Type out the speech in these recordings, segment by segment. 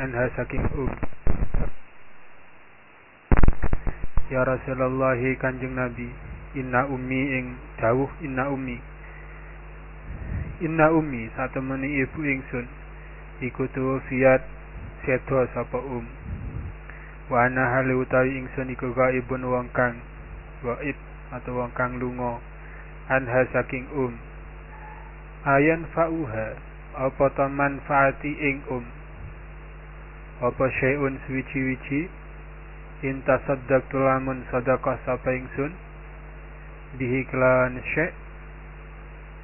anha saking um Ya Rasulullah Kanjeng Nabi inna ummi ing dawuh inna ummi inna ummi satemene ibu ingsun iku fiat sedo sapa um wa ana utawi ingsun iku gaibun wong kang atau wong kang lunga. Anha saking um ayan fauha. Apa to manfaati ing um? Apa syai'un suwici-wici inta sadak tulamun sadaqah sapa ingsun? Bihi syek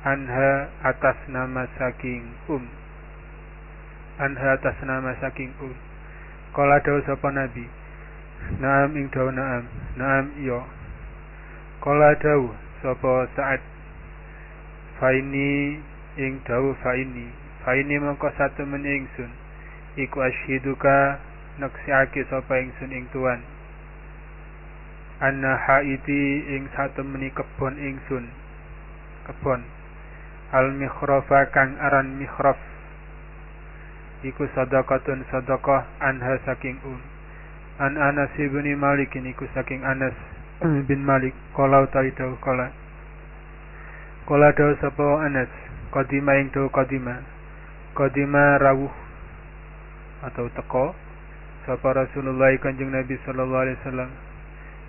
anha atas nama saking um. Anha atas nama saking um. Kala dawu sapa nabi? Naam ing dawu naam. Naam iya. Kala dawu sapa saat faini ing dawu faini. Faini mongko satu ingsun. Iku ashiduka neksiake sapa ingsun ing tuan. Anna haiti ing satemeni kebon ingsun. Kebon. Al mikhrafa kang aran mikhraf iku sadaqatun sadaqah anha saking um. An Anas bin Malik iku saking Anas bin Malik. Kala utawi dawuh kala kala dawuh sapa Anas? Qadima ing dawuh qadima. Qadima rawuh atau teko sapa Rasulullah Kanjeng Nabi sallallahu alaihi wasallam.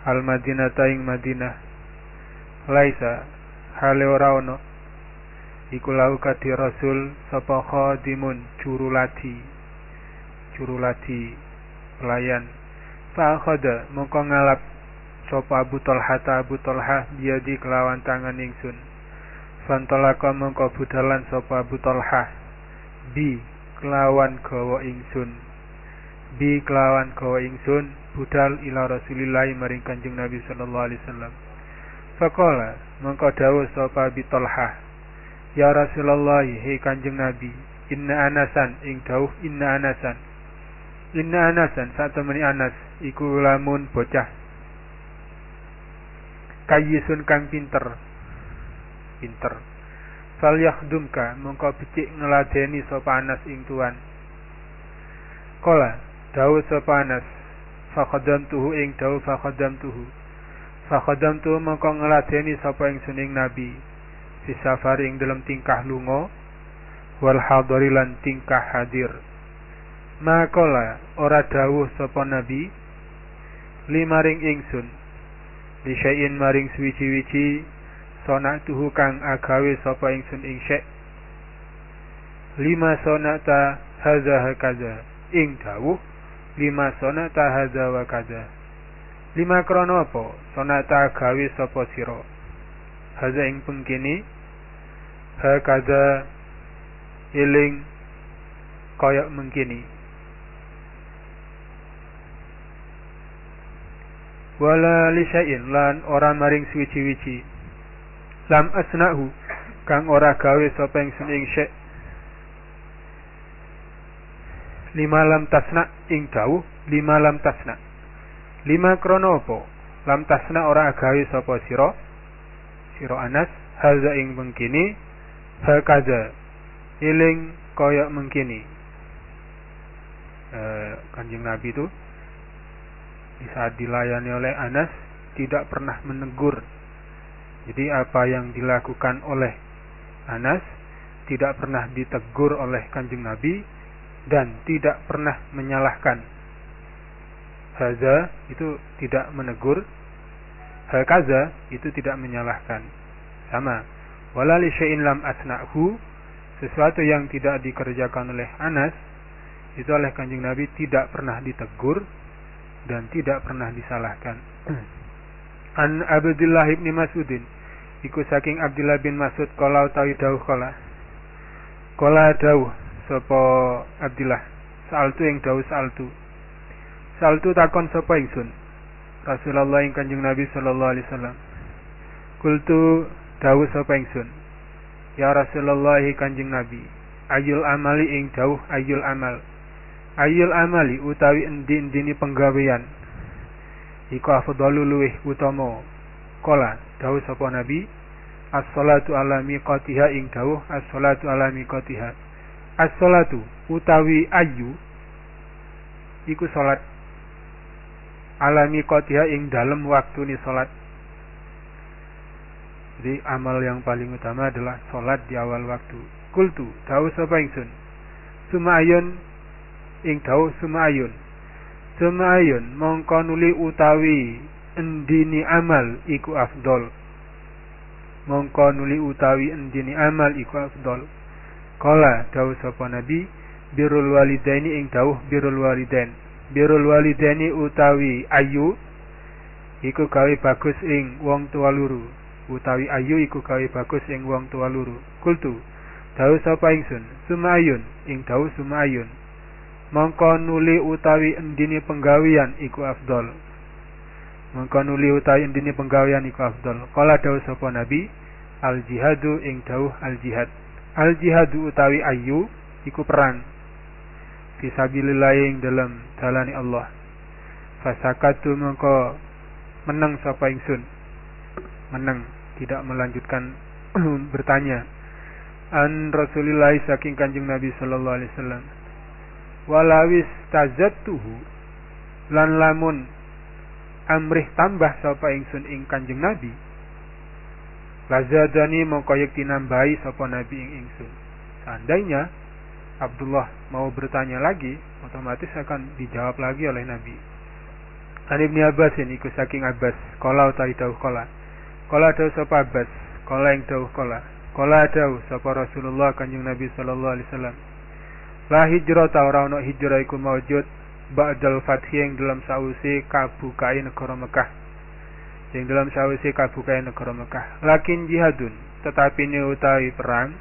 Al Madinah taing Madinah. Laisa hale ora ono. Iku lau kadi Rasul sapa khadimun curulati curulati pelayan. Fa akhada mongko ngalap sapa Abu Talha ta Abu Talha biadi kelawan tangan ingsun Fantolaka mongko budalan sapa Abu Talha. Bi kelawan gawa ingsun. Bi kelawan gawa ingsun budal ila Rasulillah maring Kanjeng Nabi sallallahu alaihi wasallam. Faqala mengko dawuh sapa Abi Talha. Ya Rasulullah hei Kanjeng Nabi inna anasan ing dawuh inna anasan. Inna anasan saat temani Anas iku lamun bocah. Kayisun kang pinter pinter. Fal yakhdumka mengko becik ngeladeni sapa Anas ing tuan. Kala Dawud sapa Anas tuhu ing dawuh tuhu Fakhadamtuhu mongko ngeladeni sapa ing suning Nabi. Fi safar ing dalam tingkah lunga. Wal hadari lan tingkah hadir. Makola ora dawuh sapa Nabi? Limaring ingsun. Lisyain maring suwici-wici tuhu kang agawe sapa ingsun ing syek. Lima sonata haza hakaza ing dawuh lima sonata hadza wa kada lima krono apa? Sonata gawe sapa sira? Hadza ing pengkini ha kada eling kaya mengkini. Wala lisyain lan ora maring suwi-wici lam asnahu. Kang ora gawe sapa ing ing syek. Lima lam tasna ing dawuh lima lam tasna. Lima krono apa? Lam tasna ora agawe sapa sira? Sira Anas haza ing mengkini hakaza iling kaya mengkini. Eh, kanjeng Nabi itu di saat dilayani oleh Anas tidak pernah menegur jadi apa yang dilakukan oleh Anas tidak pernah ditegur oleh kanjeng Nabi dan tidak pernah menyalahkan. Haza itu tidak menegur, hakaza itu tidak menyalahkan. Sama. Walali syai'in lam asna'hu sesuatu yang tidak dikerjakan oleh Anas itu oleh kanjeng Nabi tidak pernah ditegur dan tidak pernah disalahkan. An Abdullah ibn Mas'udin iku saking Abdullah bin Mas'ud kala utawi dawuh kala. Kala dawuh sapa Abdillah saltu yang dawu saltu saltu takon sapa ingsun? Rasulullah yang Kanjeng Nabi sallallahu alaihi wasallam. Kultu dawu sapa ingsun? Ya Rasulullah Kanjeng Nabi ayul amali ing dawuh ayul amal. Ayul amali utawi endi-endini penggawean? Iku afdalu luweh utama. Kala dawuh sapa Nabi as-salatu ala miqatiha ing dawuh as-salatu ala miqatiha. As-salatu utawi ayu iku salat. Ala miqatiha ing dalem waktu ni salat. Jadi amal yang paling utama adalah salat di awal waktu. Kultu dawuh sapa ingsun? Sumayun ing dawuh sumayun sumayun mongko nuli utawi endini amal iku afdol. Mongko nuli utawi endini amal iku afdol. Kala dawuh sapa nabi birrul walidaini ing dawuh birrul walidain. Birrul walidaini utawi ayu iku gawe bagus ing wong tua luru. Utawi ayu iku gawe bagus ing wong tua luru. Kultu dawuh sapa ingsun? Sumayun ing dawuh sumayun. Mongko nuli utawi endini penggawian iku afdol mongko nuli utawi endine penggawean iku afdal. Kala dawuh sapa nabi al jihadu ing dawuh al jihad al jihadu utawi ayu iku perang. Fisabilillah ing dalam dalani Allah. Fasakatu mongko menang sapa ingsun. Menang tidak melanjutkan bertanya. An Rasulillah saking Kanjeng Nabi sallallahu alaihi wasallam. Walawis tazattuhu lan lamun amrih tambah sapa ingsun ing Kanjeng Nabi. Lazadani mongko yekti nambahi sapa Nabi ing ingsun. Seandainya Abdullah mau bertanya lagi otomatis akan dijawab lagi oleh Nabi. An Ibni Abbas ini ikut saking Abbas Kola utai tau kola. Kola tau sapa Abbas? Kola yang tau kola. Kola tau sapa Rasulullah kanjeng Nabi Sallallahu Alaihi Wasallam. La hijrah tau rauno hijrah iku maujud ba'dal fathi yang dalam sausi kabukai negara Mekah. Yang dalam sausi kabukai negara Mekah. Lakin jihadun tetapi ini utawi perang.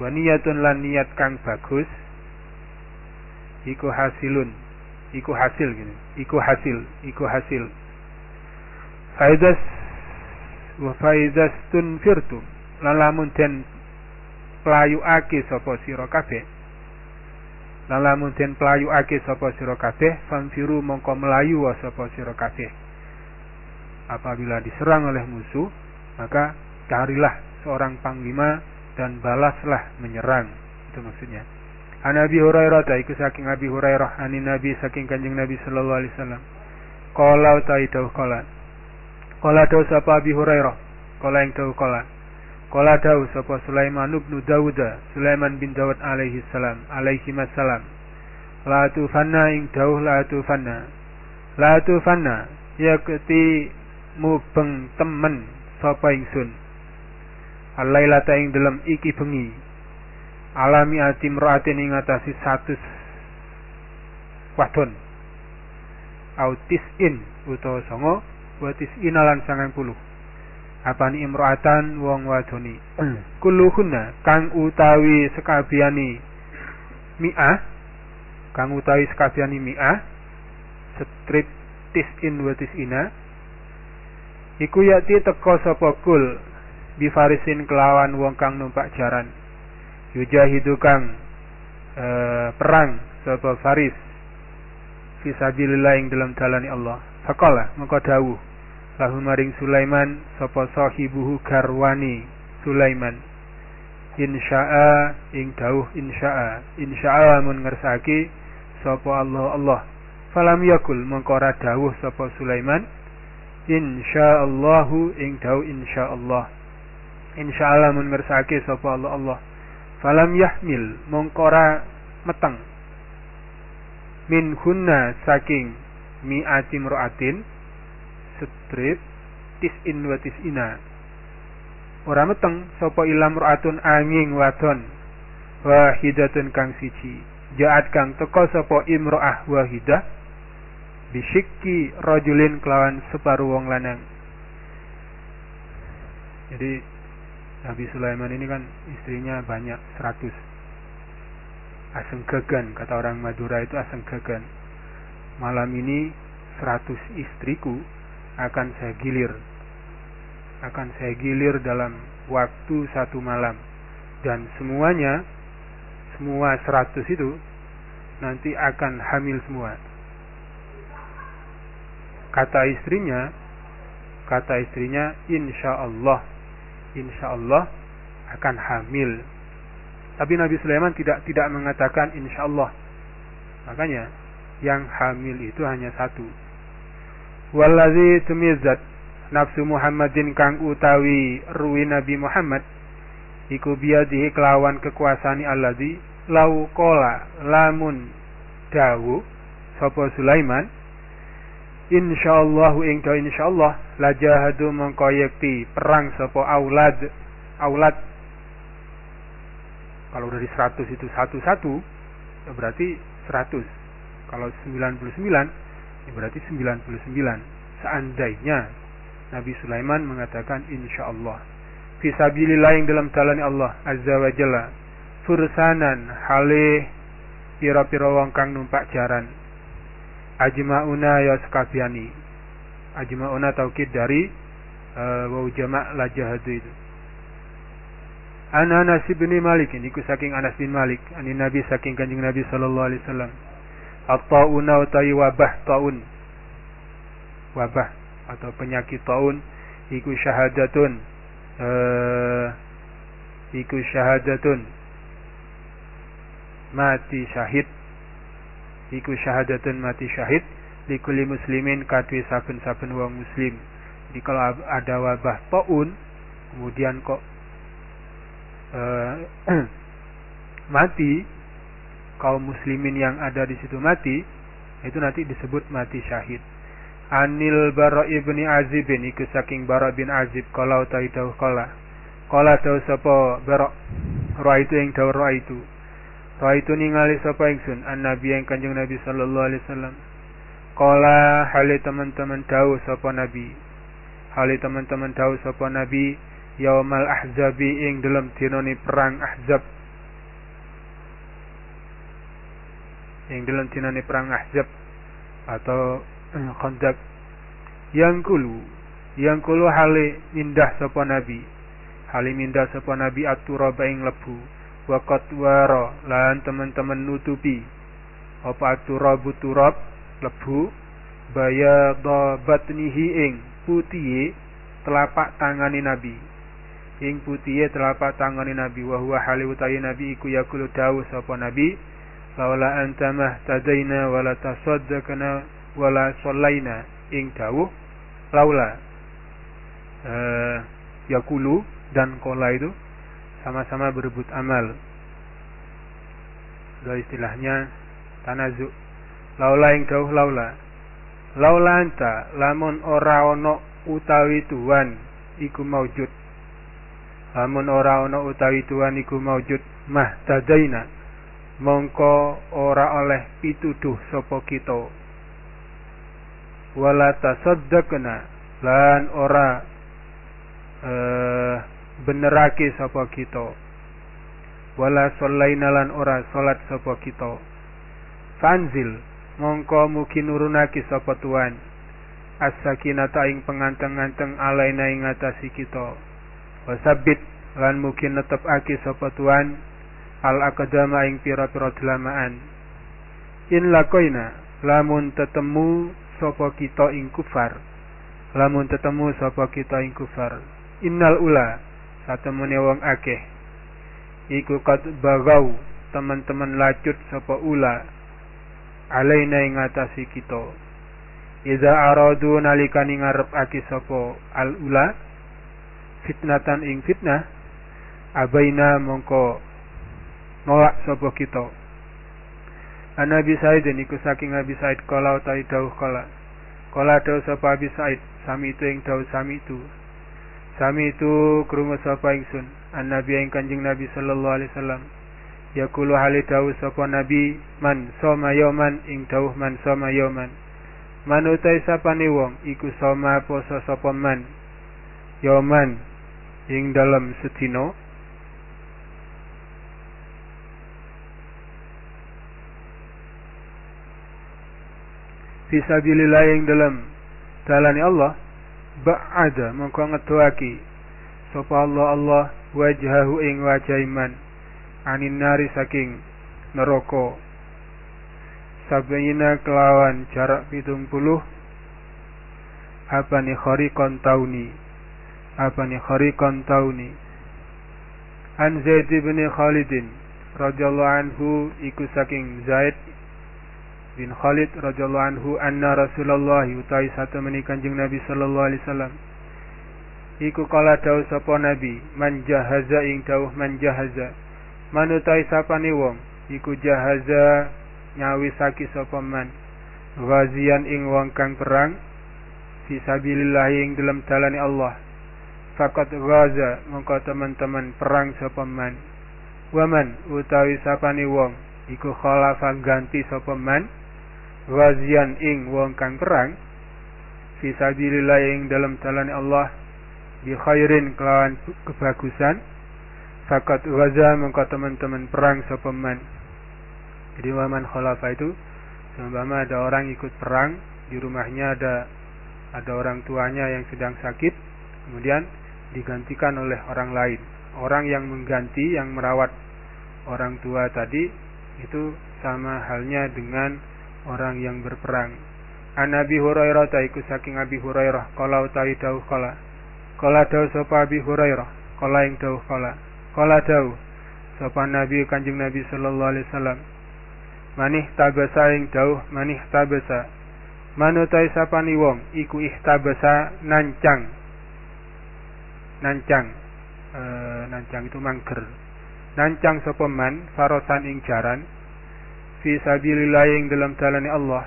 Waniyatun lan niat kang bagus. Iku hasilun. Iku hasil gini. Iku hasil iku hasil. Faidas wa faidas tunfirtum lan lamun den aki sapa sira kabeh lan lamun den ake sapa sira kabeh fanfiru mongko melayu sapa sira kabeh apabila diserang oleh musuh maka carilah seorang panglima dan balaslah menyerang. Itu maksudnya. An Abi Hurairah ta iku saking Abi Hurairah ani Nabi saking Kanjeng Nabi sallallahu alaihi wasallam. Qala ta itu qala. Qala ta sapa Abi Hurairah? Qala yang tau qala Kala dawu sapa Sulaiman bin Dawud, Sulaiman bin Dawud alaihi salam, alaihi salam. La tufanna ing dawuh la tufanna. La tufanna yakti mubeng temen sapa ingsun. Alailata ing dalam iki bengi. Alami ati mraatin ing atasi 100 wadon. Autis in utawa songo watis inalan sangang puluh apani imro'atan wong wadoni. Hmm. kulluhunna kang utawi sekabiani mi'ah kang utawi sekabiani mi'ah strip in wa ina iku yakti teko sapa kul bifarisin kelawan wong kang numpak jaran. Yujahidu kang e, perang sapa faris fisabilillah ing dalam dalani Allah. Fakola mengko dawuh lahu maring Sulaiman sapa sahibuhu garwani Sulaiman. Insya'a ing dawuh insya'a. Insya'a mun ngersaki sapa Allah Allah. Falam yakul mengko ora dawuh sapa Sulaiman. Insyaallahu ing dawuh insyaallah. Insyaallah mun ngersaki sapa Allah Allah. Falam yahmil mengko ora meteng. Min hunna saking mi'ati mra'atin strip in wa ina. Ora meteng sapa ilam ru'atun angin wadon wahidatun kang siji. Jaat kang teko sapa imro'ah wahidah bisikki rajulin kelawan separuh wong lanang. Jadi Nabi Sulaiman ini kan istrinya banyak seratus. Asenggagan kata orang Madura itu asenggagan malam ini seratus istriku akan saya gilir. Akan saya gilir dalam waktu satu malam. Dan semuanya semua seratus itu nanti akan hamil semua. Kata istrinya kata istrinya insya Allah insya Allah akan hamil. Tapi Nabi Sulaiman tidak tidak mengatakan insya Allah. Makanya yang hamil itu hanya satu waladhi tumizat nafsu Muhammadin kang utawi ruwi Nabi Muhammad iku biadihi kelawan kekuasaan alladzi lau kola lamun dawu sapa Sulaiman insyaallah ing insyaallah la jahadu mongko yekti perang sapa aulad aulad. Kalau dari 100 itu satu-satu ya berarti 100 kalau 99 ya berarti 99 seandainya Nabi Sulaiman mengatakan insyaallah fisabilillah yang dalam jalan Allah azza wa jalla fursanan hale pira-pira wong kang numpak jaran ajma'una ya sekabiani. Ajma'una taukid dari uh, wau jama' la jahadu itu. Ana Anas bin Malik ini saking Anas bin Malik ani Nabi saking kanjeng Nabi sallallahu alaihi wasallam at-tauna utai wabah taun. Wabah atau penyakit taun. Iku syahadatun. Uh, iku syahadatun. Mati syahid. Iku syahadatun mati syahid. Likuli muslimin katwi saben-saben wong muslim. Jadi kalau ada wabah taun kemudian kok uh, mati kaum muslimin yang ada di situ mati itu nanti disebut mati syahid Anil Bara ibni Azib ini saking Bara bin Azib kalau tahu tahu kala kala tahu sapa Bara roh itu yang tahu roh itu Roh itu ningali sapa ingsun an Nabi yang kanjeng Nabi sallallahu alaihi wasallam. Kala hale teman-teman tahu sapa Nabi. Hale teman-teman tahu sapa Nabi yaumal ahzabi ing dalam dinoni perang ahzab. Ing dalam dinoni perang ahzab atau eh, khandaq yang kulu yang kulu hale mindah sapa Nabi. Hale mindah sapa Nabi aturaba ing lebu. Wakat waro lan teman-teman nutupi. Apa turabu turab lebu. Baya batnihi ing putiye telapak tangani nabi. Ing putiye telapak tangani nabi. Wa huwa hali utayi nabi iku yakulu dawu sapa nabi laula antamah tadaina wala tasaddaqna wala sallaina ing dawu laula uh, yakulu dan kola itu sama-sama berebut amal. Dari istilahnya tanazu. Laula ing dauh laula. Laula anta lamun ora ono utawi tuan iku maujud. Lamun ora ono utawi tuan iku maujud mah tadaina. Mongko ora oleh pituduh sapa kita. Wala tasaddaqna lan ora eh benerake sapa kita. Wala sallaina lan ora salat sapa kita. Fanzil mongko mugi nurunake sapa tuan as-sakinata ing penganteng-anteng alaina ing atasi kita. Wasabbit lan mugi netepake sapa tuan al akadama ing pira-pira delamaan. In lakoina lamun tetemu sapa kita ing kufar. Lamun tetemu sapa kita ing kufar. Innal ula satemene wong akeh. Iku kad bagau teman-teman lacut sapa ula alaina ing atasi kita. Iza aradu nalikani aki sapa al ula fitnatan ing fitnah abaina mongko nolak sapa kita. An Nabi Said niku saking Nabi Said kala utawi dawuh kala kala dawuh sapa Abi Said? Sami itu ing dawuh sami itu. Sami itu krungu sapa ingsun. An nabi ing kanjeng nabi sallallahu alaihi wasallam. Yaqulu hali dawu sapa nabi man soma yoman ing dawuh man soma yoman man utai sapane wong iku soma poso sapa man? Yoman ing dalam sedina fisabilillah ing dalam dalani Allah ba'ada mongko ngedoaki sapa Allah Allah wajhahu ing wajah iman. Anin nari saking neraka. Sabina kelawan jarak pitung puluh. Apane khariqan tauni. Apane khariqan tauni. An Zaid bin Khalidin radhiyallahu anhu iku saking Zaid bin Khalid radhiyallahu anhu anna Rasulullah utai satu meni Kanjeng Nabi sallallahu alaihi wasallam. Iku kala dawuh sapa nabi man jahaza ing dawuh man jahaza. Manutai sapane wong iku jahaza nyawisaki sapa man. Ghazian ing wong kang perang fi sabilillah ing dalam dalane Allah. Fakat ghaza mongko teman-teman perang sapa man. Waman utawi sapane wong iku khalafa ganti sapa man ghazian ing wong kang perang fi sabilillah ing dalam dalane Allah bi khairin kelawan kebagusan fakat ghaza mongko teman-teman perang sapa jadi waman khalafa itu seumpama ada orang ikut perang di rumahnya ada ada orang tuanya yang sedang sakit kemudian digantikan oleh orang lain. Orang yang mengganti yang merawat orang tua tadi itu sama halnya dengan orang yang berperang. An Abi Hurairah taiku saking Abi Hurairah kala utawi dawuh kala kala dawuh sapa Abi Hurairah? Kala ing dawuh kala kala dawuh sapa Nabi Kanjeng Nabi sallallahu alaihi wasallam. Manih tabasa ing dawuh manih tabasa manutai sapani wong iku ihtabasa nancang. Nancang. E, nancang itu mangger. Nancang sapa man? Farosan ing jaran fi sabilillah ing dalam dalane Allah.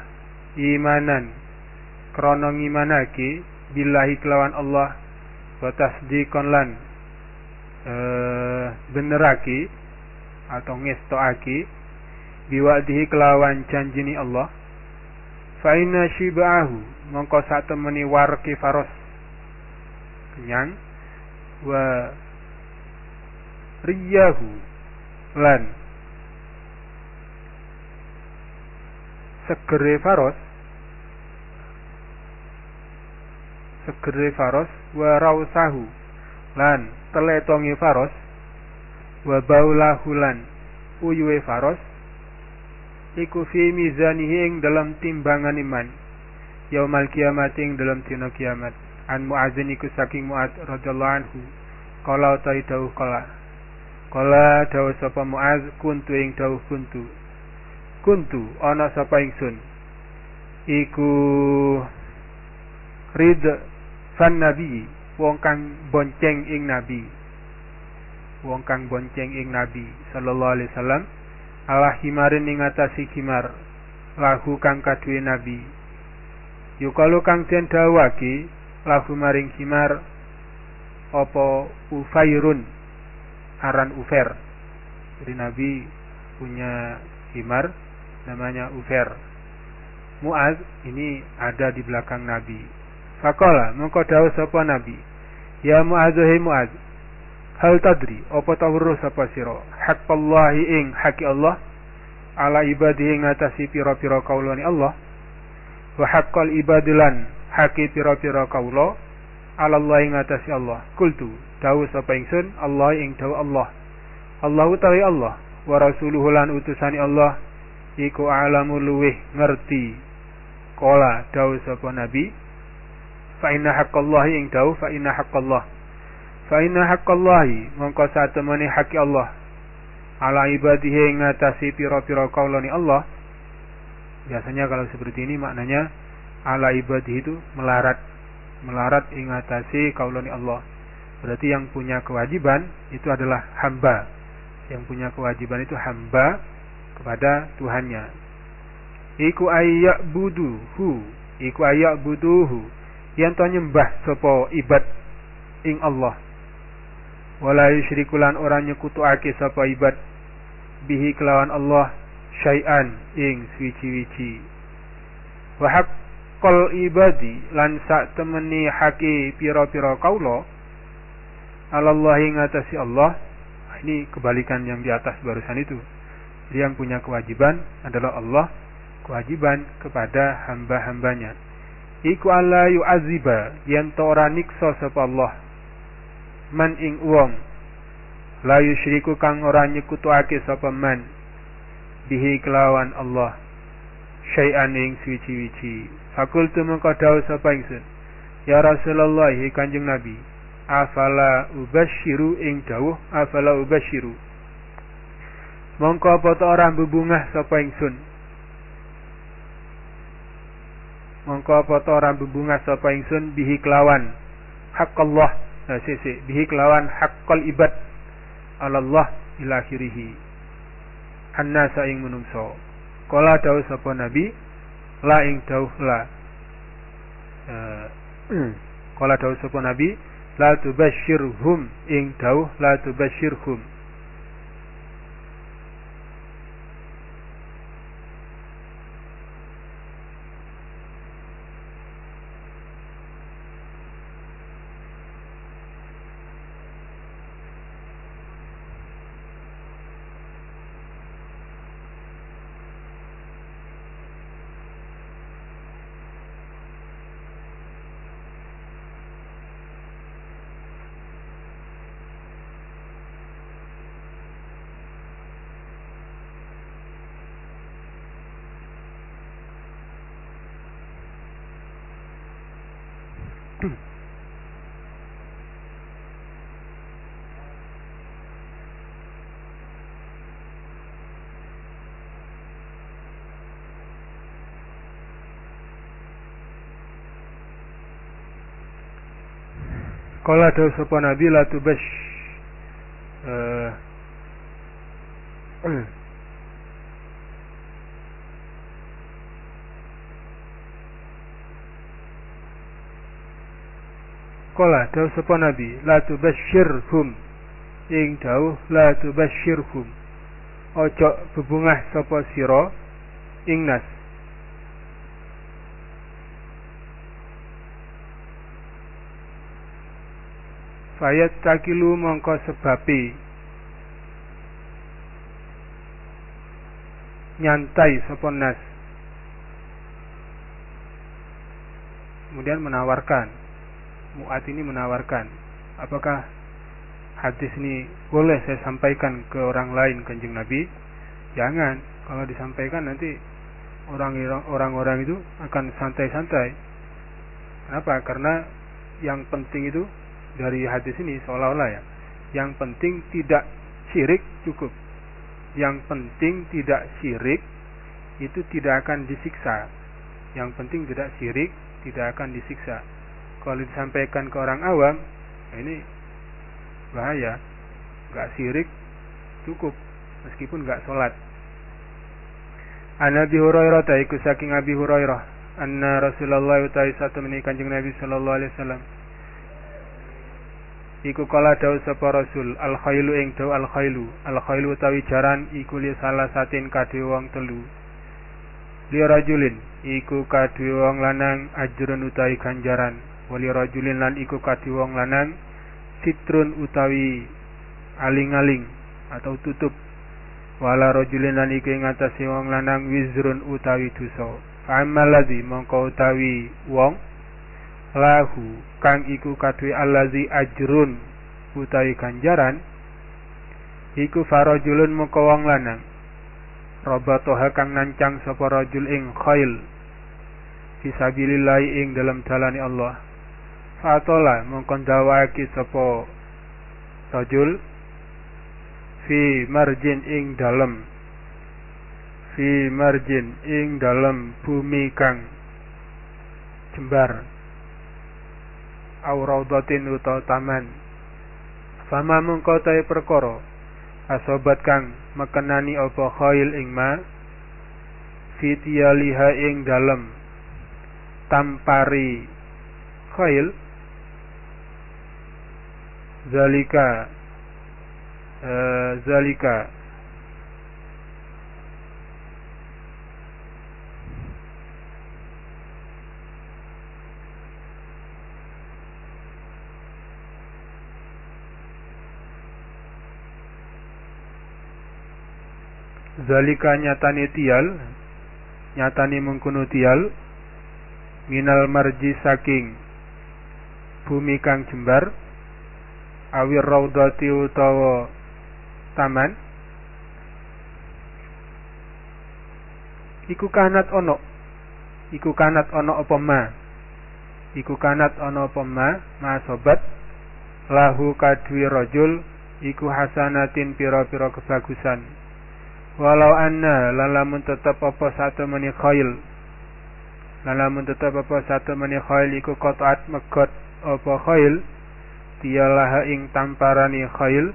Imanan. Krana ngimanake billahi kelawan Allah. Wa tasdiqon lan e, benerake atau ngestoake biwadihi kelawan janjini Allah. Fa inna shibahu mongko sak temeni faros kenyang. Wa riyahu lan segere faros. Segere faros wa rausahu lan teletongi faros. Wa lan uyuwe faros. Iku fi mizanihi ing dalam timbangan iman. Yaumal kiamat ing dalam dina kiamat. An muazin iku saking muaz radhiyallahu anhu. Kala utai dawuh kala kala dawuh sapa muaz kuntu ing dawuh kuntu kuntu ana sapa ingsun. Iku rid fan nabi wong kang bonceng ing nabi. Wong kang bonceng ing nabi sallallahu alaihi wasallam. Allah himarin ing atasi himar lahu kang kaduwe nabi. Yukalu kang den dawaki lahu maring himar opo ufairun aran ufer jadi nabi punya himar namanya ufer Muaz ini ada di belakang nabi. Fakola mengko dawuh sapa nabi? Ya Muaz hei Muaz Hal tadri apa tawruh sapa sira? Haqqallahi ing haki Allah ala ibadihi ngatasi pira-pira kaulani Allah wa haqqal ibadilan haki pira-pira kaula ala Allah ing ngatasi Allah. Kultu dawu sapa ingsun? Allah ing dawu Allah. Allahu tawi Allah wa rasuluhu lan utusani Allah iku alamu luweh ngerti kola dawu sapa nabi fa inna haqqallahi ing dawu fa inna haqqallah Fa inna haqqallahi mongko satemene hak Allah ala ibadihi ngatasi pira-pira kaulani Allah. Biasanya kalau seperti ini maknanya ala ibadihi itu melarat melarat ingatasi kaulani Allah. Berarti yang punya kewajiban itu adalah hamba. Yang punya kewajiban itu hamba kepada Tuhannya. Iku ayak buduhu, iku ayak buduhu. Yang to nyembah sopo ibad ing Allah. Wala yusyrikulan orang nyekutuake sapa ibad. Bihi kelawan Allah syai'an ing suci-wici wa haqqal ibadi lan sak temeni haki pira-pira kaula. Allah ngatasi Allah. Ini kebalikan yang di atas barusan itu yang punya kewajiban adalah Allah kewajiban kepada hamba-hambanya. Iku alla yu'aziba yen to ora niksa sapa Allah. Man ing wong la yusyriku kang ora nyekutuake sapa man bihi kelawan Allah syai'an ing suci-wici fakultu mengko dawuh sapa ingsun Ya Rasulullah Kanjeng Nabi afala ubashiru? Ing dawuh afala ubashiru mongko ta ora bebungah sapa ingsun? Mongko ta ora bebungah sapa ingsun? Bihi kelawan. Hak Allah nah sisi bihi kelawan. Haqqal ibad. Allah ila akhirih annasa ing menungso. Kala dawuh sapa nabi la ing dawuh la. Uh, Kala dawuh sapa Nabi, la tubashshirhum ing dawuh la tubashshirhum. Kala dawu sapa Nabi la tubash uh, Kala dawu sapa Nabi? La tubashshirhum. Ing dawuh la tubashshirhum. Ojo bebungah sapa sira? Ing nas. Fayat takilu mongko sebabi nyantai sapa nas. Kemudian menawarkan Muat ini menawarkan Apakah hadis ini boleh saya sampaikan ke orang lain kanjeng Nabi? Jangan. Kalau disampaikan nanti orang-orang itu akan santai-santai. Kenapa? Karena yang penting itu dari hadis ini seolah-olah ya yang penting tidak syirik cukup. Yang penting tidak syirik itu tidak akan disiksa. Yang penting tidak syirik tidak akan disiksa kalau disampaikan ke orang awam nah ini bahaya. Nggak syirik cukup. Meskipun nggak sholat. An Abi Hurairah taiku saking Abi Hurairah anna Rasulullah utai satu menikah kanjeng Nabi sallallahu alaihi wasallam. Iku kala dawu sapa rasul al khailu ing dawu al khailu. Al khailu utawi jaran iku li salah satin kadhe wong telu. Li rajulin iku kadhe wong lanang ajrun utawi ganjaran wali rajulin lan iku kadhe wong lanang sitrun utawi aling-aling atau tutup. Wala rajulin lan iku ing atase wong lanang wizrun utawi dosa. Fa amal ladzi mongko utawi wong lahu kang iku kadue allazi ajrun utawi ganjaran iku farajulun muka wong lanang. Robatoha kang nancang sapa rajul ing khail fisabilillah ing dalam dalani Allah fatola mongkon dawaki sapa rajul fi marjin ing dalam fi marjin ing dalam bumi kang jembar au raudatin utawa taman. Fama mengko tae perkara asobat kang mekenani apa khail ing ma fitiyaliha ing dalem tampari khail zalika uh, zalika. Zalika nyatane tial nyatane mengkono tial minal marji saking bumi kang jembar awir raudati utawa taman. Iku kanat ono iku kanat ono apa ma? Iku kanat ana apa ma? Ma sobat. Lahu kadwi rajul iku hasanatin pira-pira kebagusan. Walau anna lalamun tetep apa satu meni khail. Lalamun tetep apa satu meni khail iku qat'at megot apa khail tiyalah ing tamparani khail.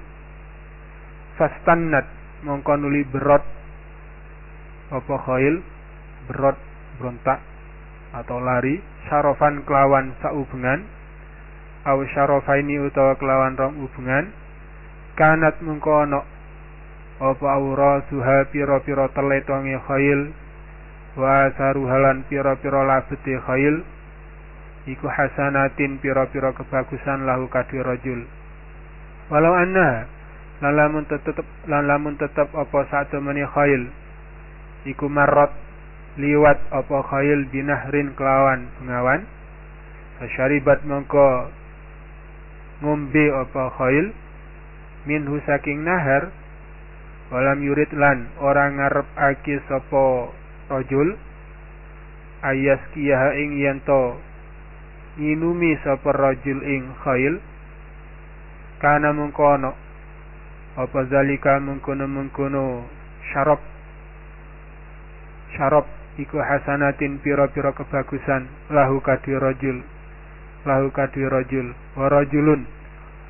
Fastannat mongko nuli berot. Apa khail? Berot berontak atau lari. Syarofan kelawan saubengan. Au syarofaini utawa kelawan rong hubungan kanat mengkono apa aura suha piro-piro teletongi khail? Wa saruhalan piro-piro labeti khail iku hasanatin piro-piro kebagusan lahu kadwi rajul. Walau anna lalamun tetep lalamun tetep apa satu meni khail. Iku marot liwat apa khail binahrin kelawan pengawan. Fasyaribat mongko ngombe apa khail minhu saking nahar. Walam yurid lan orang ngarep aki sapa rajul. Ayas kiyaha ing yento nginumi sapa rajul ing khail. Kana mengkono. Apa zalika mengkono mengkono syarab. Syarab iku hasanatin pira-pira kebagusan. Lahu kadhi rajul. Lahu kadhi rajul. Wa rajulun.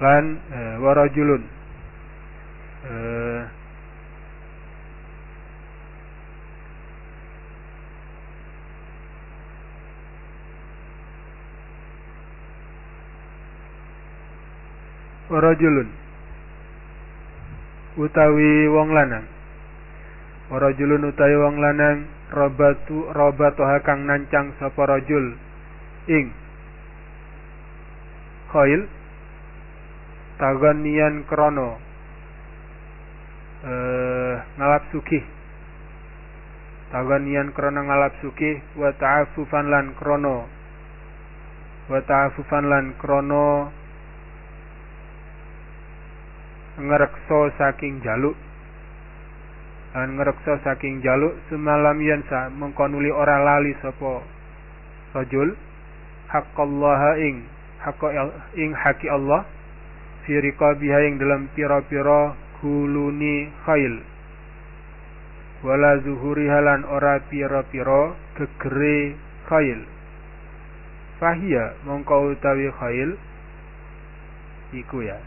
Lan e, wa rajulun. E, rajulun. Utawi wong lanang. Rajulun utawi wong lanang robatu robatoha kang nancang sapa rajul. Ing. Khail. Taganian krono eh, ngalap sukih taganian krono ngalap sukih wa ta'afufan lan krono wa ta'afufan lan krono ngerekso saking jaluk. Lan ngreksa saking jaluk semalam yansa mengkonuli ora lali sapa rajul haqqallaha ing hakka ing haki Allah fi riqabiha ing dalam pira-pira guluni khail. Wala zuhuri halan ora pira-pira gegere khail. Fahia mongko utawi khail iku ya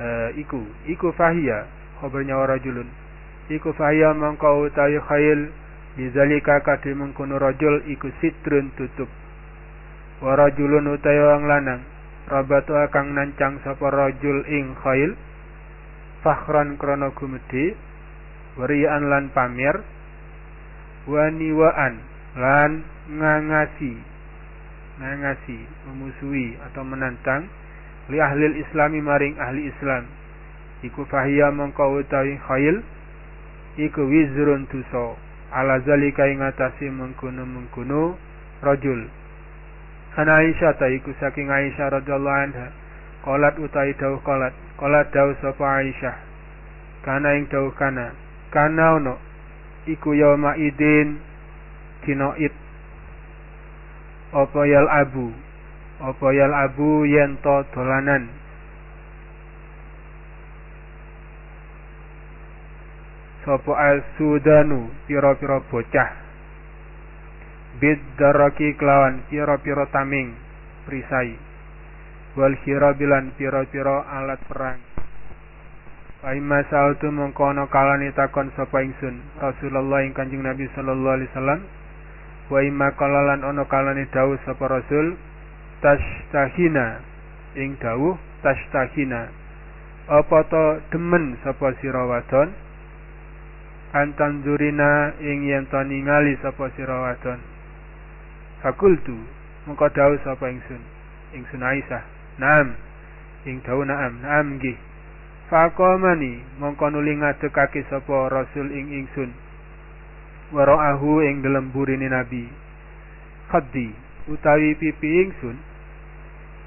e, iku iku fahia khabarnya rajulun. Iku fahya mongko utawi khail bizalika kadhe mengkono rajul iku sitrun tutup. Wa rajulun utawi wong lanang rabatu kang nancang sapa rajul ing khail fakhran krana gumedhe warian lan pamer waniwaan lan ngangasi ngangasi memusuhi atau menantang li ahli islami maring ahli islam. Iku fahya mongko utawi khail. Iku wizrun tuso ala zalika ing atase mengkono-mengkono rajul. Ana Aisyah ta iku saking Aisyah radhiyallahu anha. Qalat utai dawuh qalat. Qalat dawuh sapa Aisyah. Kana ing dawuh kana. Kana ono. Iku yauma idin dina id. Apa yal abu apa abu yen to dolanan? Sapa al-sudanu pira-pira bocah. Bidaraki kelawan pira-pira taming perisai. Wal bilan pira-pira alat perang. Faima sautu mengkono kalani takon sapa ingsun Rasulullah ing Kanjeng Nabi sallallahu alaihi wasallam. Wa imma kalalan ono kalani sapa Rasul tashtahina. Ing dawuh tashtahina. Apa to demen sapa sira wadon? Antan zurina ing yen to ningali sapa sira wadon. Fakultu mengko dawuh sapa ingsun. Ingsun Aisyah. Naam. Ing dawuh naam. Naam nggih. Faqamani mongko nuli ngadekake sapa rasul ing ingsun. Waraahu ing dalem burine nabi. Khaddi utawi pipi ingsun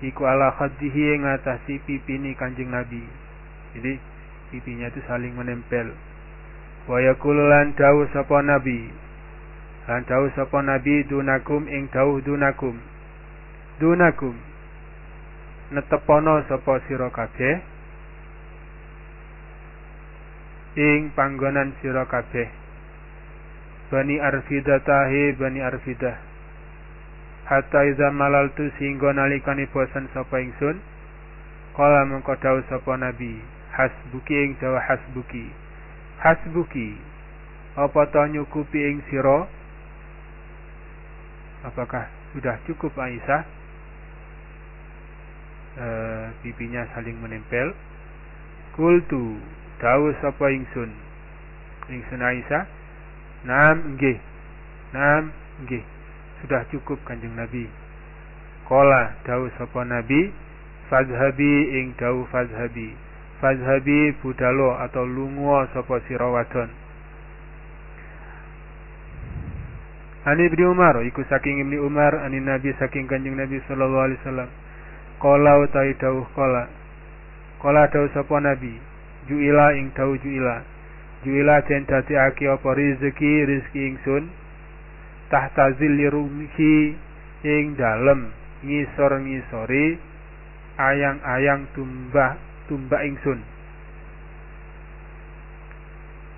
iku ala khaddihi ing atasi pipini kanjeng nabi. Jadi pipinya itu saling menempel. Wa yaqulu lan sapa nabi. Lan dawuh sapa nabi dunakum ing dawuh dunakum. Dunakum. Netepono sapa sira kabeh. Ing panggonan sira kabeh. Bani Arfidah tahe Bani Arfidah hatta iza malaltu sehingga nalikane bosan sapa ingsun kala mengko dawuh sapa nabi hasbuki ing jawa hasbuki. Hasbuki apa to nyukupi ing sira? Apakah sudah cukup Aisyah? E, pipinya saling menempel. Kultu dawuh sapa ingsun? Ingsun Aisyah nam nggih. Nam nggih sudah cukup kanjeng Nabi. Kola dawuh sapa Nabi fazhabi ing dawuh fazhabi. Fazhabi budalo atau lungo sapa sira wadon. Ani Ibnu Umar iku saking Ibnu Umar ani Nabi saking Kanjeng Nabi sallallahu alaihi wasallam. Qala utai dawuh qala. Qala dawuh sapa Nabi Juila ing dawuh juila. Juila den aki apa? Rezeki rezeki ingsun tahta zilli rumhi ing dalem ngisor-ngisori ayang-ayang tumbah tumbak ingsun.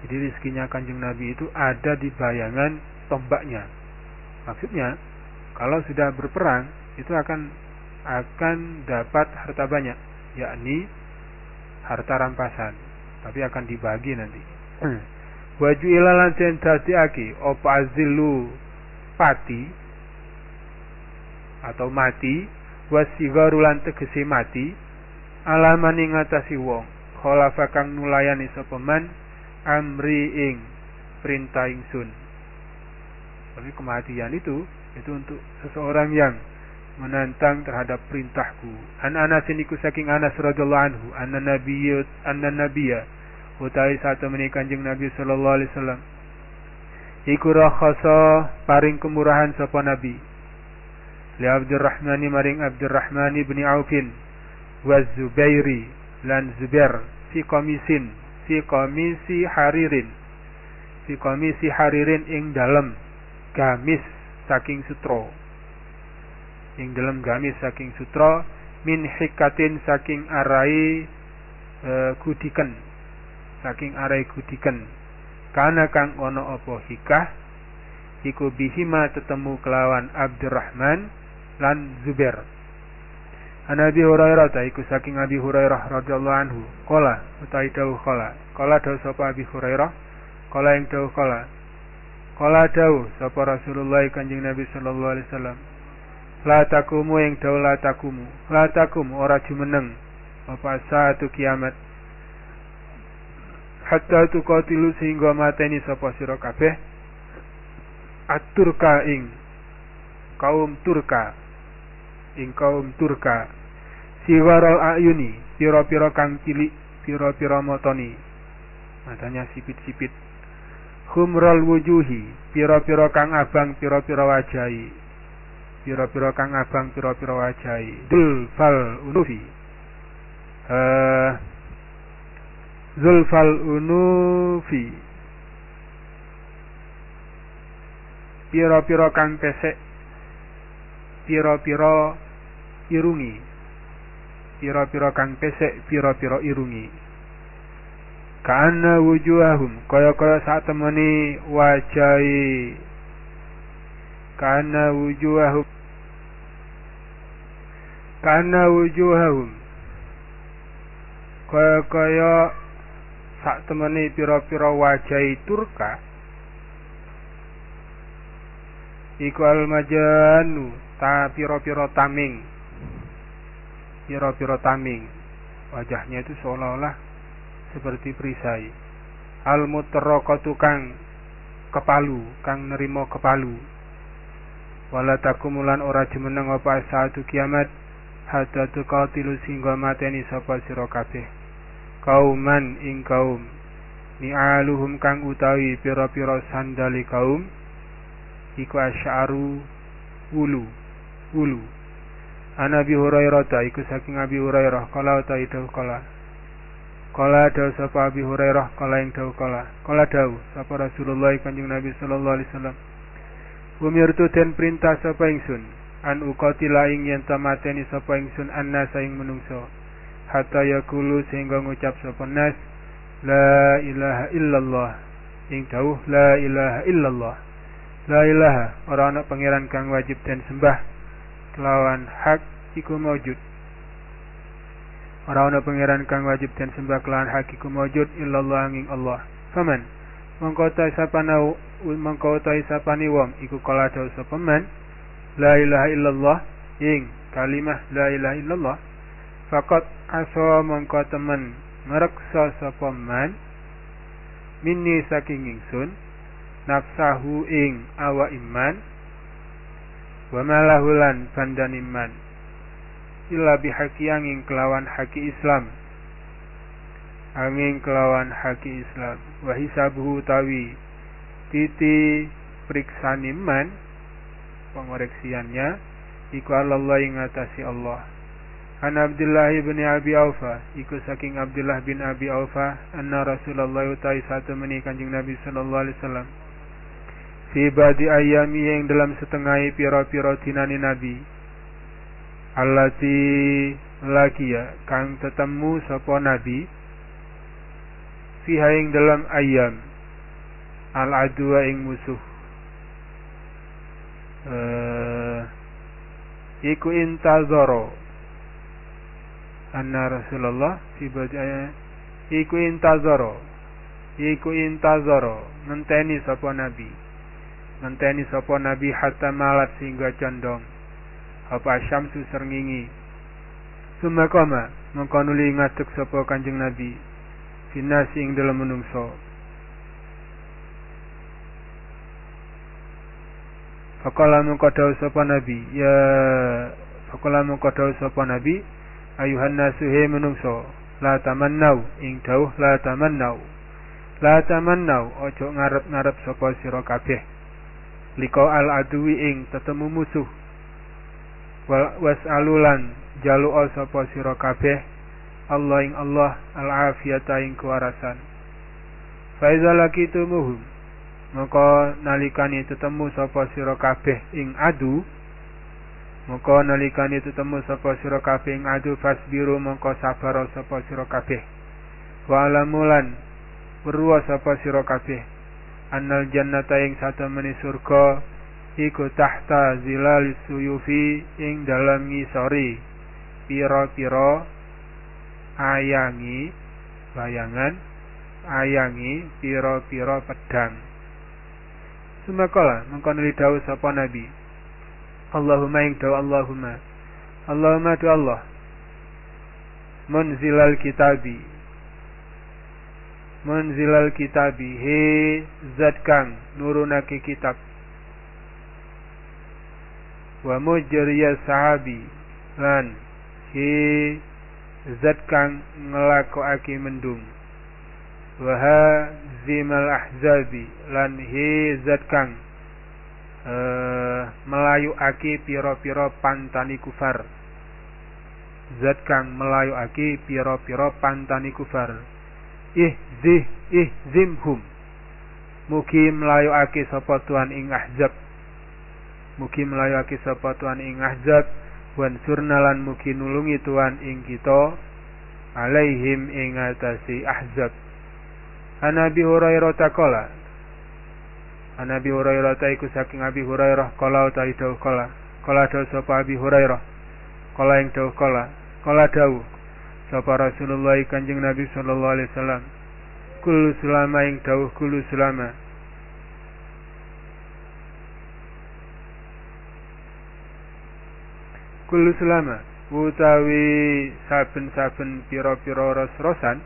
Jadi rizkinya kanjeng Nabi itu ada di bayangan tombaknya. Maksudnya, kalau sudah berperang itu akan akan dapat harta banyak, yakni harta rampasan, tapi akan dibagi nanti. Hmm. Waju ilalan den aki opa azilu pati atau mati wasigaru lan tegese mati alaman ing ngatasi wong khalafa kang nulayani sapa man amri ing perintah ingsun. Tapi kematian itu itu untuk seseorang yang menantang terhadap perintahku. An Anas niku saking Anas radhiyallahu anhu anna nabiyyut anna nabiyya utai satu menikah kanjeng Nabi sallallahu alaihi wasallam iku rakhasa paring kemurahan sapa nabi. Li Abdurrahman maring Abdurrahman bin Aufin wa Zubairi lan Zubair fi komisin fi komisi haririn. Fi komisi haririn ing dalam gamis saking sutra. Ing dalam gamis saking sutra min hikatin saking arai e, kudiken saking arai kudiken kana kang ono opo hikah? Iku bihima tetemu kelawan Abdurrahman lan Zubair. An Abi Hurairah ta iku saking Abi Hurairah radhiyallahu anhu. Qala utawi dawuh qala. Qala dawuh sapa Abi Hurairah? Qala ing dawuh qala. Qala dawuh sapa Rasulullah Kanjeng Nabi sallallahu alaihi wasallam. La takumu ing dawuh la takumu la takum ora jumeneng. Apa saatu kiamat hatta tuqatilu sehingga mateni sapa sira kabeh. Aturka ing kaum Turka. Ing kaum Turka. Siwaral ayuni piro-piro kang cilik piro-piro motoni matanya sipit-sipit. Humral wujuhi piro-piro kang abang piro-piro wajahi piro-piro kang abang piro-piro wajahi dul fal unufi. Uh, zulfal unufi. Piro-piro kang pesek piro-piro irungi. Piro-piro kang pesek piro-piro irungi. Kana wujuhahum kaya-kaya saat temani wajai kana wujuhahum. Kana wujuhahum. Kaya-kaya sak temani piro-piro wajai turka. Iku al majanu ta piro-piro taming. Piro-piro taming. Wajahnya itu seolah-olah seperti perisai. Al mutarraqatu kang kepalu kang nerimo kepalu. Wala takumulan ora jemeneng apa saatu kiamat hatta tuqatilu singgo mateni sapa sira kabeh kauman ing kaum ni'aluhum kang utawi pira-pira sandali kaum iku asy'aru ulu ulu An Abi Hurairah ta iku saking Abi Hurairah kala ta itu kala. Kala dawu sapa Abi Hurairah kala ing dawu kala. Kala dawu sapa Rasulullah Kanjeng Nabi sallallahu alaihi wasallam. Umirtu den perintah sapa ingsun an uqatila ing yen tamateni sapa ingsun annas ing menungso hatta yaqulu sehingga ngucap sapa nas la ilaha illallah. Ing dawuh la ilaha illallah. La ilaha ora ana pangeran kang wajib dan sembah kelawan hak iku maujud ora ana pangeran kang wajib dan sembah kelawan hak iku maujud illallah ing Allah. Faman mongko ta sapana mongko ta sapani wong iku kala dawu sapa man? La ilaha illallah. Ing kalimah la ilaha illallah faqat asa mongko temen. Ngreksa sapa man? Minni saking ingsun. Nafsahu ing awa iman. Wa malahulan bandan iman. Illa bihaqi angin kelawan haki Islam. Angin kelawan haki Islam. Wa hisabuhu tawi. Titi periksa iman. Pengoreksiannya. Iku Allah ing atasi Allah An Abdullah bin Abi Aufa. Iku saking Abdullah bin Abi Aufa anna Rasulullah utai satu meni kanjeng Nabi sallallahu alaihi wasallam. Fi badi ayami yang dalam setengah piro-piro dinani Nabi. Allati lakia kang tetemu sapa Nabi. Fiha ing dalam ayam al adwa ing musuh. Uh, iku intazoro anna Rasulullah fi badi ayam iku intazoro iku intazoro ngenteni sapa Nabi ngenteni sapa Nabi hatta malat sehingga condong apa syamsu serngingi sumakoma mongko nuli ngadeg sapa Kanjeng Nabi finasi ing dalam menungso. Fakala mongko dawuh sapa Nabi, ya Fakala mongko dawuh sapa Nabi, ayuhan nasu he menungso, la tamannau ing dawuh la tamannau. La tamannau ojo ngarep-ngarep sapa sira kabeh. Liko al adui ing tetemu musuh. Was alulan jalu sapa sira kabeh Allah ing Allah al afiyata ing kewarasan. Faiza lakitumuhum maka nalikani tetemu sapa sira kabeh ing adu maka nalikani tetemu sapa sira kabeh adu fasbiru maka sabar sapa sira kabeh. Wa alamulan weruwa sapa sira kabeh. Annal jannata ing satemene surga iku tahta zilal suyufi ing dalam ngisori. Pira-pira ayangi bayangan ayangi pira-pira pedang. Sumakala mengkonuli dawu sapa Nabi. Allahumma ing dawu Allahumma. Allahumma tu Allah. Munzilal kitabi. Munzilal kitabi. He zat kang nurunake kitab. Wa mujriya sahabi. Lan he zat kang ngelakokake mendung. Wa zimal ahzabi lan he zat kang uh, melayu aki piro-piro pantani kufar. Zat kang melayu aki piro-piro pantani kufar. Ih zih ih zimhum mugi melayu aki sapa tuan ing ahzab. Mugi melayu aki sapa tuan ing ahzab. Wan surnalan mugi nulungi tuan ing kita. Alaihim ing atasi ahzab. An Abi Hurairah takola. An Abi Hurairah taiku saking Abi Hurairah kala utawi dawuh kala. Kala dawuh sapa Abi Hurairah. Kala ing dawuh kala. Kala dawuh sapa Rasulullah Kanjeng Nabi sallallahu alaihi wasallam. Kullu sulama ing dawuh kullu sulama. Kullu sulama utawi saben-saben pira-pira ros-rosan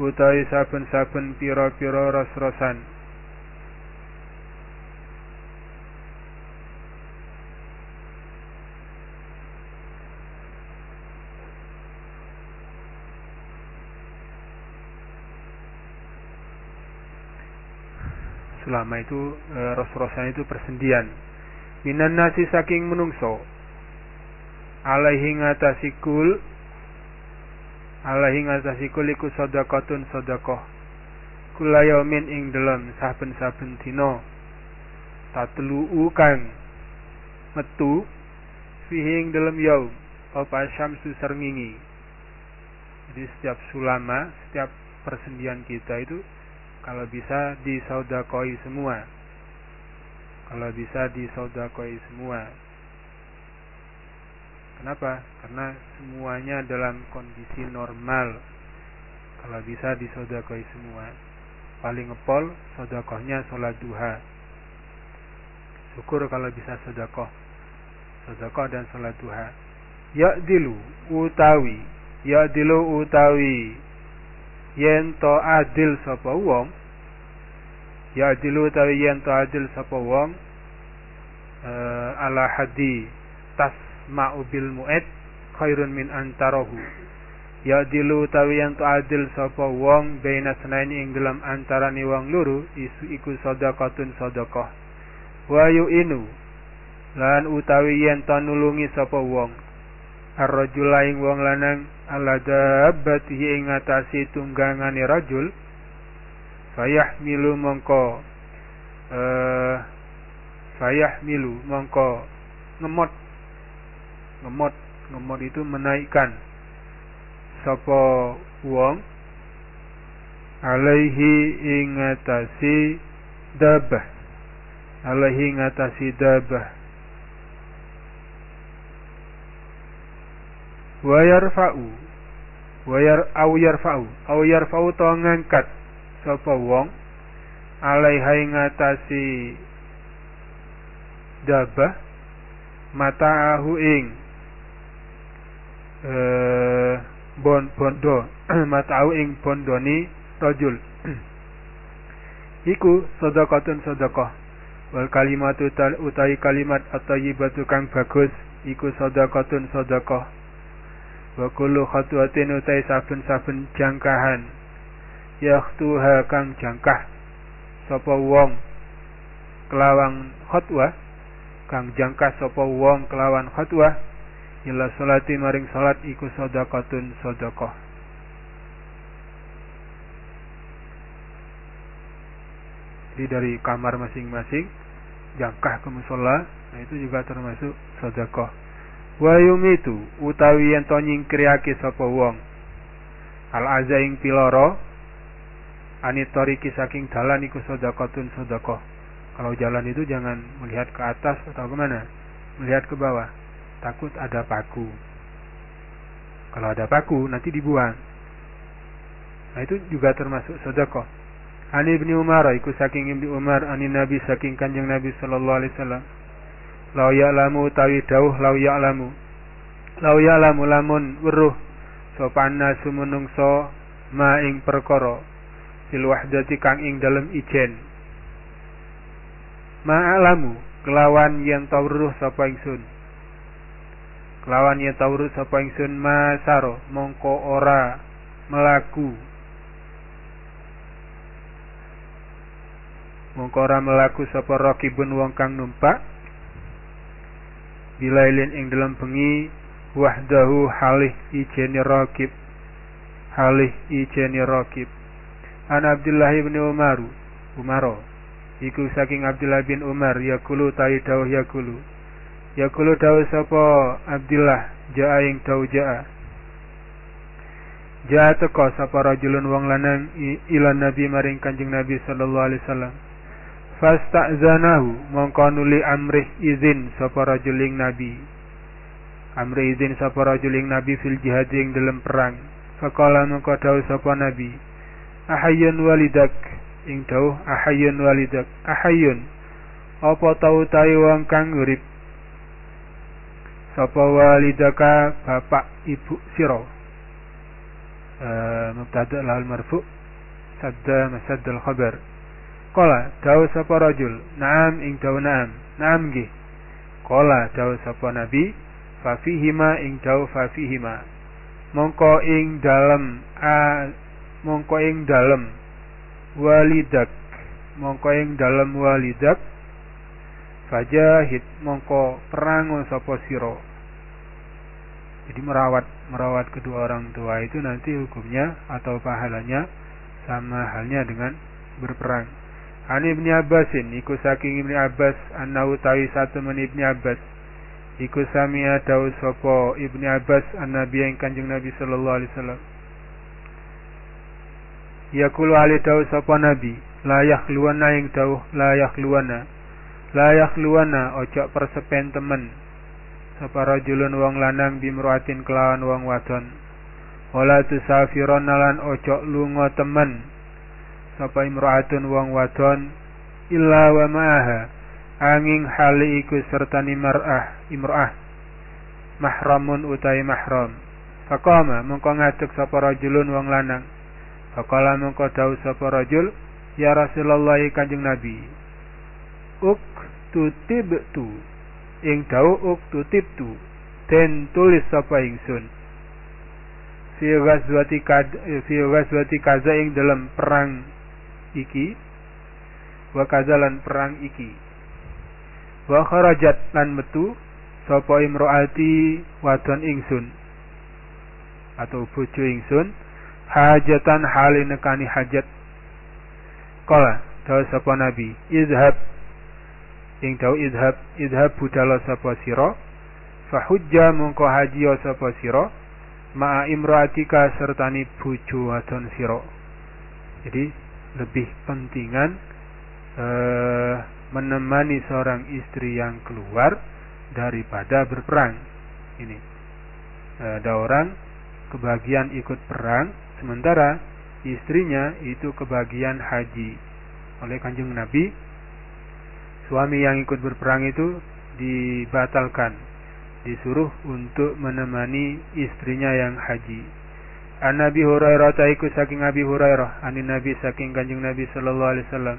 utawi saben-saben pira-pira ros-rosan selama itu e, ros-rosan itu persendian. Minan nasi saking menungso. Alaihi ngatasi kul. Alaihi ngatasi kuliku sodakotun sodakoh kulayomin ing dalam saben-saben dino tatlu kang metu fihi dalam yaum. Apa syamsu serngingi jadi setiap sulama setiap persendian kita itu kalau bisa disaudakoi semua. Kalau bisa disaudakoi semua. Kenapa? Karena semuanya dalam kondisi normal. Kalau bisa disaudakoi semua. Paling ngepol sodakohnya sholat duha. Syukur kalau bisa sodakoh. Sodakoh dan sholat duha. Ya dilu utawi. Ya dilu utawi yen to adil sapa wong ya dilu utawi yen to adil sapa wong uh, ala hadi tasma'u bil mu'ed khairun min antarahu. Ya dilu utawi yen to adil sapa wong baina senaini ing dalam antarane wong loro isu iku sedekahun sedekah wa inu lan utawi yen nulungi sapa wong ar-rajulaing wong lanang ala dabbatihi ing atase tunggangane rajul milu mongko eh milu mongko ngemot ngemot ngemot itu menaikkan sapa wong alaihi ing atase dabah alaihi ing dabah wa yarfa'u. Wa yar au yarfa'u. Au yarfa'u to ngangkat. Sapa wong? Alaiha ngatasi dabah mata'ahu ing eh bon bondo. Mata'ahu ing bondoni rajul iku sedekatun sedekah. Wal kalimatu utai kalimat at-thayyibatu kang bagus iku sedekatun sedekah wa kullu khatwatin utai saben-saben jangkahan. Yakhtuha kang jangkah. Sapa wong kelawan khotwah kang jangkah sapa wong kelawan khotwah ila salati maring salat iku sedekatun sedekah jadi dari kamar masing-masing jangkah ke musola nah itu juga termasuk sedekah wa yumitu utawi yen to nyingkriake sapa wong. Al azaing piloro anitoriki saking dalan iku sedekatun sedekah. Kalau jalan itu jangan melihat ke atas atau ke mana melihat ke bawah. Takut ada paku. Kalau ada paku nanti dibuang. Nah itu juga termasuk sedekah. Ani ibni Umar iku saking ibni Umar ani Nabi saking kanjeng Nabi sallallahu alaihi wasallam lau ya'lamu utawi dawuh lau ya'lamu. Lau ya'lamu lamun weruh sopan nasu menungso ma ing perkara fil wahdati kang ing dalem ijen. Ma'alamu kelawan yen tawruh sapa ingsun. Kelawan yen tawruh sapa ingsun masaro mongko ora melaku. Mongko ora melaku sapa rakibun wong kang numpak bilailin ing dalam bengi wahdahu halih ijeni rakib halih ijeni rakib an Abdullah bin Umar Umaro. Iku saking Abdullah bin Umar yakulu tai dawuh yakulu. Yakulu dawuh sapa Abdullah jaa ing dawuh jaa. Jaa teko sapa rajulun wong lanang ila nabi maring kanjeng nabi sallallahu alaihi wasallam fasta'zanahu mongko nuli amrih izin sapa rajuling nabi. Amrih izin sapa rajuling nabi fil jihad ing dalam perang. Faqala mongko dawuh sapa nabi ahayyun walidak. Ing dawuh ahayyun walidak. Ahayyun. Apa tau tahi wong kang urip? Sapa walidaka? Bapak ibu sira. Uh, mubtada lahul marfu. Sadda masaddal khabar Kola dawu sapa rajul, "Na'am ing dawu na'am." Na'am nggih. Kola dawu sapa Nabi, "Fa fihima ing dawu fa fihima." Mongko ing dalem a mongko ing dalem walidak mongko ing dalem walidak fajahid mongko perang sapa sira jadi merawat merawat kedua orang tua itu nanti hukumnya atau pahalanya sama halnya dengan berperang Ani Ibni Abbasin iku saking Ibni Abbas annahu tawi satu men Ibni Abbas. Iku sami'a dawu sapa Ibnu Abbas an-Nabi yang Kanjeng Nabi sallallahu alaihi wasallam. Yaqulu ali dawu sapa Nabi la yakhluwana ing dawuh la yakhluwana la yakhluwana ojo persepen temen. Sapa rajulun wong lanang bimruatin kelawan wong wadon. Wala tusafiron lan ojo lunga temen sapa imraatun wong wadon illa wa ma'aha angin hali iku sertani mar'ah imra'ah mahramun utai mahram Fakoma mengko ngadeg sapa rajulun wong lanang Fakala mengko dawu sapa rajul, ya Rasulullah Kanjeng Nabi. Uk tutib tu. Ing dawu uk tutib tu. Den tulis sapa ingsun. Fi ghazwati fi ghazwati kaza ing dalam perang iki wa kazalan perang iki. Wa kharajat lan metu sapa imroati wadon ingsun atau bojo ingsun hajatan hali nekani hajat. Kala dawa sapa nabi izhab ing dawa izhab izhab budala sapa sira? Fahujja mongko haji sapa sira? Ma'a imraatika sertani bojo wadon sira. Jadi lebih pentingan uh, menemani seorang istri yang keluar daripada berperang ini uh, ada orang kebagian ikut perang Sementara istrinya itu kebagian haji. Oleh kanjeng Nabi, suami yang ikut berperang itu dibatalkan. Disuruh untuk menemani istrinya yang haji. An Nabi Hurairah taiku saking Nabi Hurairah, ani Nabi saking kanjeng Nabi sallallahu alaihi wasallam.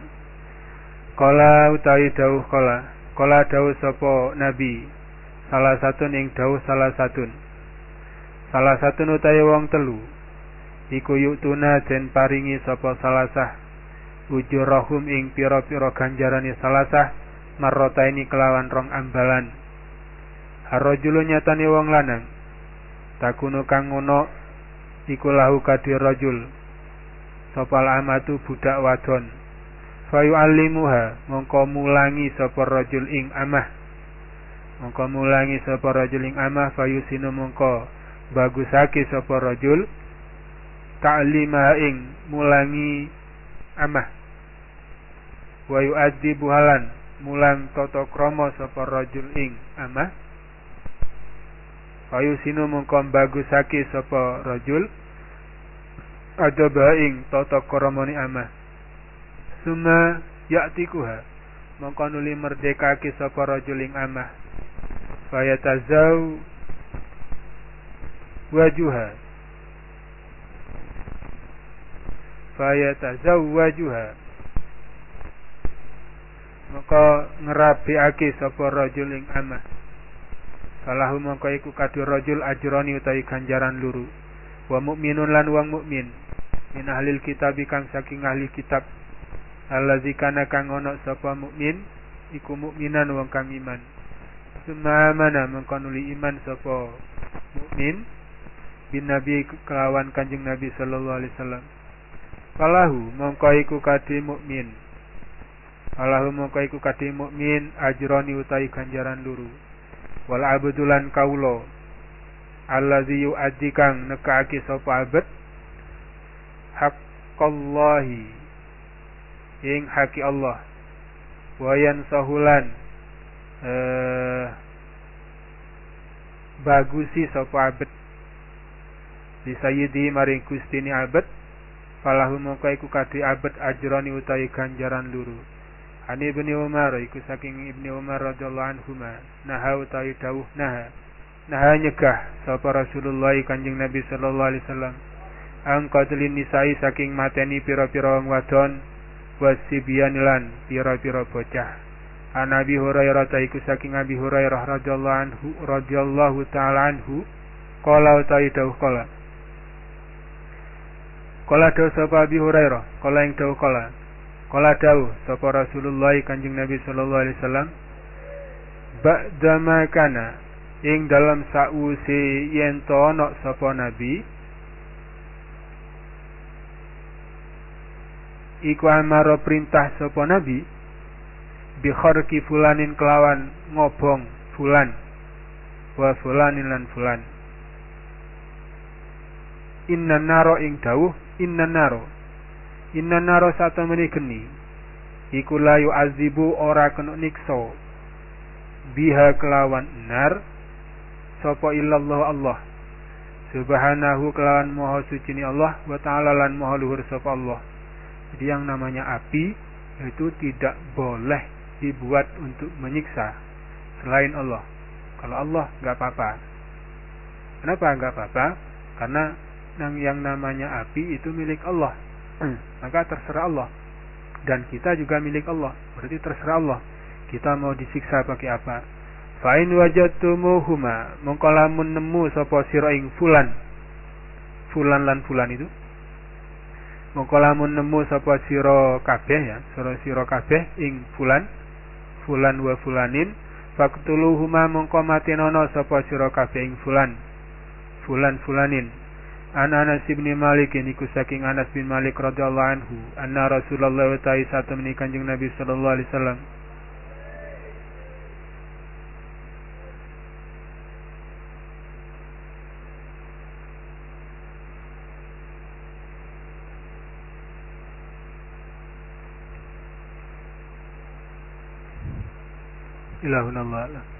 Kala utawi dawuh kala, kala dawuh sapa Nabi, salah satu ning dawuh salah satu. Salah satu utawi wong telu, iku yuktuna den paringi sapa salasah. Ujurahum ing pira-pira ganjarane salasah. Marrotaini kelawan rong ambalan. Harajulu nyatane wong lanang. Takunu kang ngono iku lahu kadhi rajul. Sapa amatu budak wadon. Fayu alimuha mongko mulangi sapa rajul ing amah. Mongko mulangi sapa rajul ing amah fayu sinu mongko bagusake sapa rajul. Ta'lima ing mulangi amah. Wa yu'addi buhalan mulang toto kromo sapa rajul ing amah Ayu sinu mengkom bagusake sapa rajul? Adaba ing toto kromoni amah summa ya'tikuha. Mongko nuli merdekake sapa rajul ing amah fayatazau wajuha. Fayatazawwajuha maka ngerabiake sapa rajul ing amah Salahu mongko iku kadhe rajul ajroni utawi ganjaran luru. Wa mukminun lan wong mukmin. Min ahlil kitab kang saking ahli kitab. Allazi kana kang ana sapa mukmin iku mukminan wong kang iman. Sumamana mongko nuli iman sapa mukmin bin nabi kelawan kanjeng nabi sallallahu alaihi wasallam. Falahu mongko iku kadhe mukmin. Falahu mongko iku kadhe mukmin ajroni utai ganjaran luru. Wal abdulan kaulo. Allazi yu'addi kang nekake sapa abad. Haqqallahi ing haki Allah. Wayan sahulan eh, bagusi sapa abad. Di sayyidi maring gustini abad. Falahu mongko iku kadhi abet ajroni utawi ganjaran luru Ani ibni Umar iku saking ibni Umar radhiyallahu anhu naha utawi dawuh naha naha nyegah sapa Rasulullah Kanjeng Nabi sallallahu alaihi wasallam. Angkatlin nisai saking mateni pira-pira wong wadon wasibyan lan pira-pira bocah. An Abi Hurairah iku saking Abi Hurairah radhiyallahu anhu radhiyallahu taala anhu qala utawi dawuh qala. Kala dawu sapa Abi Hurairah, kala ing dawu kala. Kala dawu sapa Rasulullah Kanjeng Nabi sallallahu alaihi wasallam ba'dama kana ing dalam sausi yen ana sapa nabi iku amaro perintah sapa nabi bi kharqi fulanin kelawan ngobong fulan wa fulanin lan fulan. Inna naro ing dawuh inna naro inna naro satemene geni iku layu azibu ora kena niksa. Biha kelawan nar. Sapa illallah Allah. Subhanahu kelawan maha suci ni Allah. Wa ta'ala lan maha luhur sapa Allah. Jadi yang namanya api itu tidak boleh dibuat untuk menyiksa selain Allah. Kalau Allah nggak apa-apa. Kenapa nggak apa-apa? Karena yang namanya api itu milik Allah maka terserah Allah. Dan kita juga milik Allah. Berarti terserah Allah. Kita mau disiksa pakai apa? Fa'in wajadtumuhuma. Mongko lamun nemu sapa sira ing fulan. Fulan lan fulan itu. Mongko lamun nemu sapa sira kabeh ya. Sira sira kabeh ing fulan. Fulan wa fulanin. Faktuluhuma mongko matenono sapa sira kabeh ing fulan. Fulan fulanin An Anas bin Malik niku saking Anas bin Malik radhiyallahu anhu anna Rasulullah ta'ala satu Kanjeng Nabi sallallahu alaihi wasallam. Ilahun Allah